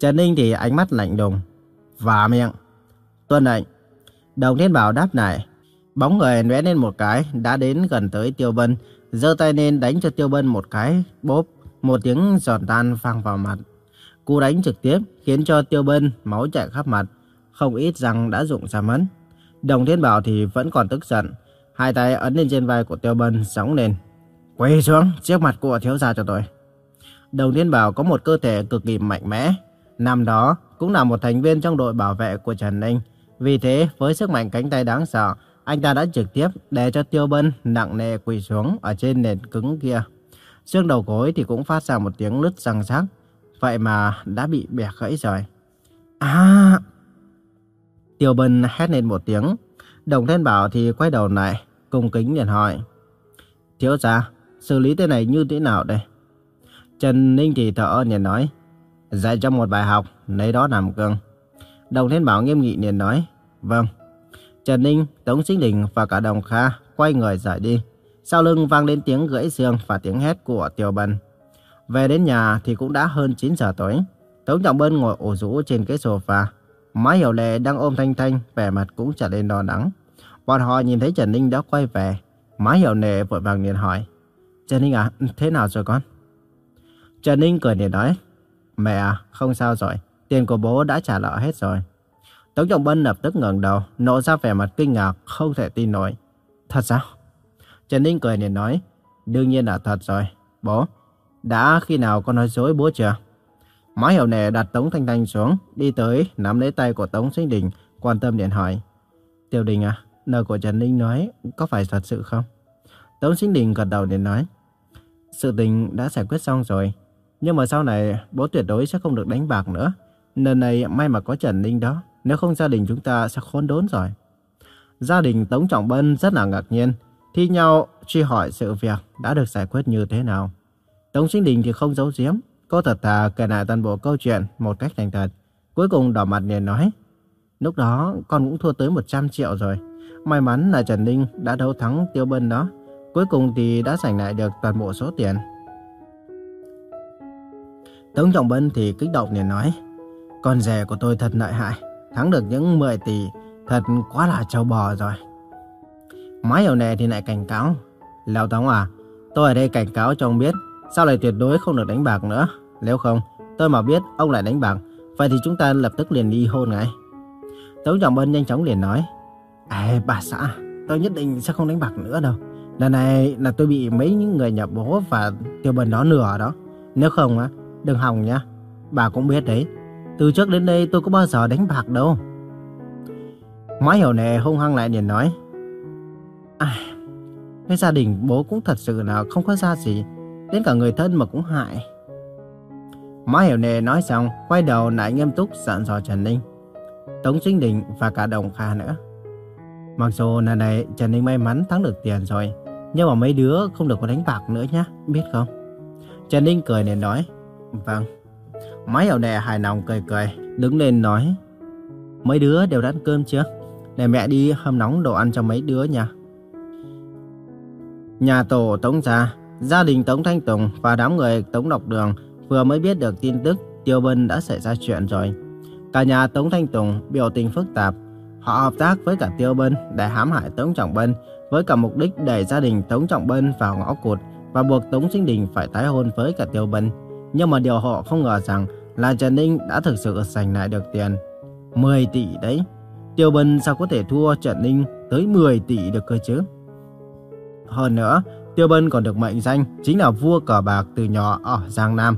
Trần Ninh thì ánh mắt lạnh lùng, vả miệng. Tuân lệnh. Đồng Thiên Bảo đáp lại. Bóng người vẽ lên một cái, đã đến gần tới Tiêu Bân, giơ tay lên đánh cho Tiêu Bân một cái, bốp, một tiếng giòn tan vang vào mặt. Cú đánh trực tiếp khiến cho Tiêu Bân máu chảy khắp mặt, không ít răng đã rụng ra mất. Đồng Thiên Bảo thì vẫn còn tức giận, hai tay ấn lên trên vai của Tiêu Bân, sóng lên. quỳ xuống, trước mặt của thiếu gia cho tôi. Đồng Thiên Bảo có một cơ thể cực kỳ mạnh mẽ. Năm đó, cũng là một thành viên trong đội bảo vệ của Trần Ninh. Vì thế, với sức mạnh cánh tay đáng sợ, anh ta đã trực tiếp để cho Tiêu Bân nặng nề quỳ xuống ở trên nền cứng kia. Xương đầu gối thì cũng phát ra một tiếng nứt răng rắc. Vậy mà đã bị bẻ gãy rồi. À! Tiêu Bân hét lên một tiếng. Đồng Thiên Bảo thì quay đầu lại, cung kính liền hỏi. Thiếu gia, xử lý thế này như thế nào đây? Trần Ninh thì thở ơn liền nói. Dạy cho một bài học, lấy đó làm gương. Đồng Thiên Bảo nghiêm nghị liền nói. Vâng. Trần Ninh, Tống Sinh Đình và cả Đồng Kha quay người rời đi. Sau lưng vang lên tiếng gãy xương và tiếng hét của Tiểu Bân. Về đến nhà thì cũng đã hơn 9 giờ tối. Tống Trọng Bân ngồi ủ rũ trên cái sofa. Má Hiểu Lệ đang ôm Thanh Thanh, vẻ mặt cũng trở nên lo lắng. Bọn họ nhìn thấy Trần Ninh đã quay về. Má Hiểu Lệ vội vàng liền hỏi. Trần Ninh à, thế nào rồi con? Trần Ninh cười liền nói. Mẹ à, không sao rồi. Tiền của bố đã trả nợ hết rồi. Tống Trọng Bân lập tức ngẩng đầu, nộ ra vẻ mặt kinh ngạc, không thể tin nổi. Thật sao? Trần Ninh cười liền nói. Đương nhiên là thật rồi. Bố, đã khi nào con nói dối bố chưa? Má hiểu nề đặt Tống Thanh Thanh xuống, đi tới, nắm lấy tay của Tống Sinh Đình, quan tâm điện hỏi. Tiểu Đình à, lời của Trần Ninh nói có phải thật sự không? Tống Sinh Đình gật đầu để nói. Sự tình đã giải quyết xong rồi, nhưng mà sau này bố tuyệt đối sẽ không được đánh bạc nữa. Lần này may mà có Trần Ninh đó, nếu không gia đình chúng ta sẽ khốn đốn rồi. Gia đình Tống Trọng Bân rất là ngạc nhiên, thi nhau truy hỏi sự việc đã được giải quyết như thế nào. Tống Sinh Đình thì không giấu giếm, cô thật thà kể lại toàn bộ câu chuyện một cách thành thật. Cuối cùng đỏ mặt liền nói, lúc đó con cũng thua tới 100 triệu rồi. May mắn là Trần Ninh đã đấu thắng Tiêu Bân đó. Cuối cùng thì đã giành lại được toàn bộ số tiền. Tống Trọng Bân thì kích động liền nói, con rể của tôi thật lợi hại, thắng được những 10 tỷ, thật quá là trâu bò rồi. Má hiểu nè thì lại cảnh cáo, Lão Tống à, tôi ở đây cảnh cáo cho ông biết, sau này tuyệt đối không được đánh bạc nữa. Nếu không, tôi mà biết ông lại đánh bạc, vậy thì chúng ta lập tức liền ly hôn ngay. Tống Trọng Bân nhanh chóng liền nói, À bà xã, tôi nhất định sẽ không đánh bạc nữa đâu. Lần này là tôi bị mấy những người nhà bố và tiêu bần đó nửa đó. Nếu không á, đừng hòng nhá. Bà cũng biết đấy, từ trước đến đây tôi có bao giờ đánh bạc đâu. Má hiểu nè hung hăng lại liền nói, À, cái gia đình bố cũng thật sự là không có ra gì, đến cả người thân mà cũng hại. Má hiểu nề nói xong, quay đầu lại nghiêm túc dặn dò Trần Ninh, Tống Sinh Đình và cả Đồng Kha nữa. Mặc dù lần này Trần Ninh may mắn thắng được tiền rồi, nhưng mà mấy đứa không được có đánh bạc nữa nhé, biết không? Trần Ninh cười nên nói, vâng. Má hiểu nề hài lòng cười cười, đứng lên nói, mấy đứa đều đã ăn cơm chưa? Để mẹ đi hâm nóng đồ ăn cho mấy đứa nha. Nhà tổ Tống Gia, gia đình Tống Thanh Tùng và đám người Tống Độc Đường vừa mới biết được tin tức Tiêu Bân đã xảy ra chuyện rồi. Cả nhà Tống Thanh Tùng biểu tình phức tạp. Họ hợp tác với cả Tiêu Bân để hãm hại Tống Trọng Bân với cả mục đích đẩy gia đình Tống Trọng Bân vào ngõ cụt và buộc Tống Sinh Đình phải tái hôn với cả Tiêu Bân. Nhưng mà điều họ không ngờ rằng là Trần Ninh đã thực sự giành lại được tiền. 10 tỷ đấy. Tiêu Bân sao có thể thua Trần Ninh tới 10 tỷ được cơ chứ? Hơn nữa, Tiêu Bân còn được mệnh danh chính là vua cờ bạc từ nhỏ ở Giang Nam.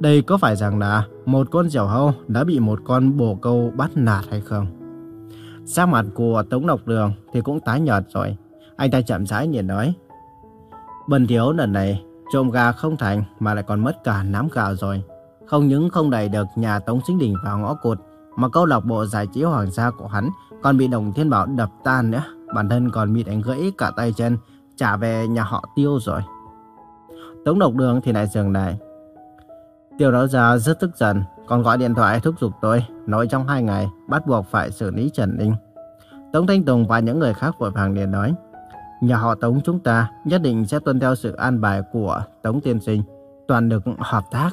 Đây có phải rằng là một con diều hâu đã bị một con bồ câu bắt nạt hay không? Sắc mặt của Tống Độc Đường thì cũng tái nhợt rồi. Anh ta chậm rãi nhìn nói. Bần thiếu, lần này trộm gà không thành mà lại còn mất cả nắm gạo rồi. Không những không đẩy được nhà Tống Sinh Đình vào ngõ cụt, mà câu lạc bộ giải trí hoàng gia của hắn còn bị Đồng Thiên Bảo đập tan nữa. Bản thân còn bị đánh gãy cả tay chân trả về nhà họ tiêu rồi. Tống độc đường thì lại dừng lại. Tiêu đó giờ rất tức giận, còn gọi điện thoại thúc giục tôi, nói trong hai ngày bắt buộc phải xử lý Trần Ninh. Tống Thanh Tùng và những người khác vội vàng liền nói, nhà họ Tống chúng ta nhất định sẽ tuân theo sự an bài của Tống Tiên Sinh, toàn được hợp tác.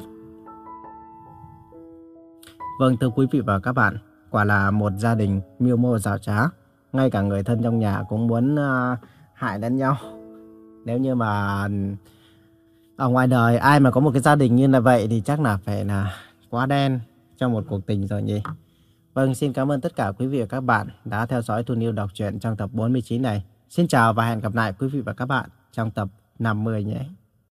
Vâng thưa quý vị và các bạn, quả là một gia đình miêu mô rào trá, ngay cả người thân trong nhà cũng muốn uh, hại lẫn nhau. Nếu như mà ở ngoài đời ai mà có một cái gia đình như là vậy thì chắc là phải là quá đen trong một cuộc tình rồi nhỉ. Vâng, xin cảm ơn tất cả quý vị và các bạn đã theo dõi Thu Niu đọc truyện trong tập 49 này. Xin chào và hẹn gặp lại quý vị và các bạn trong tập 50 nhé.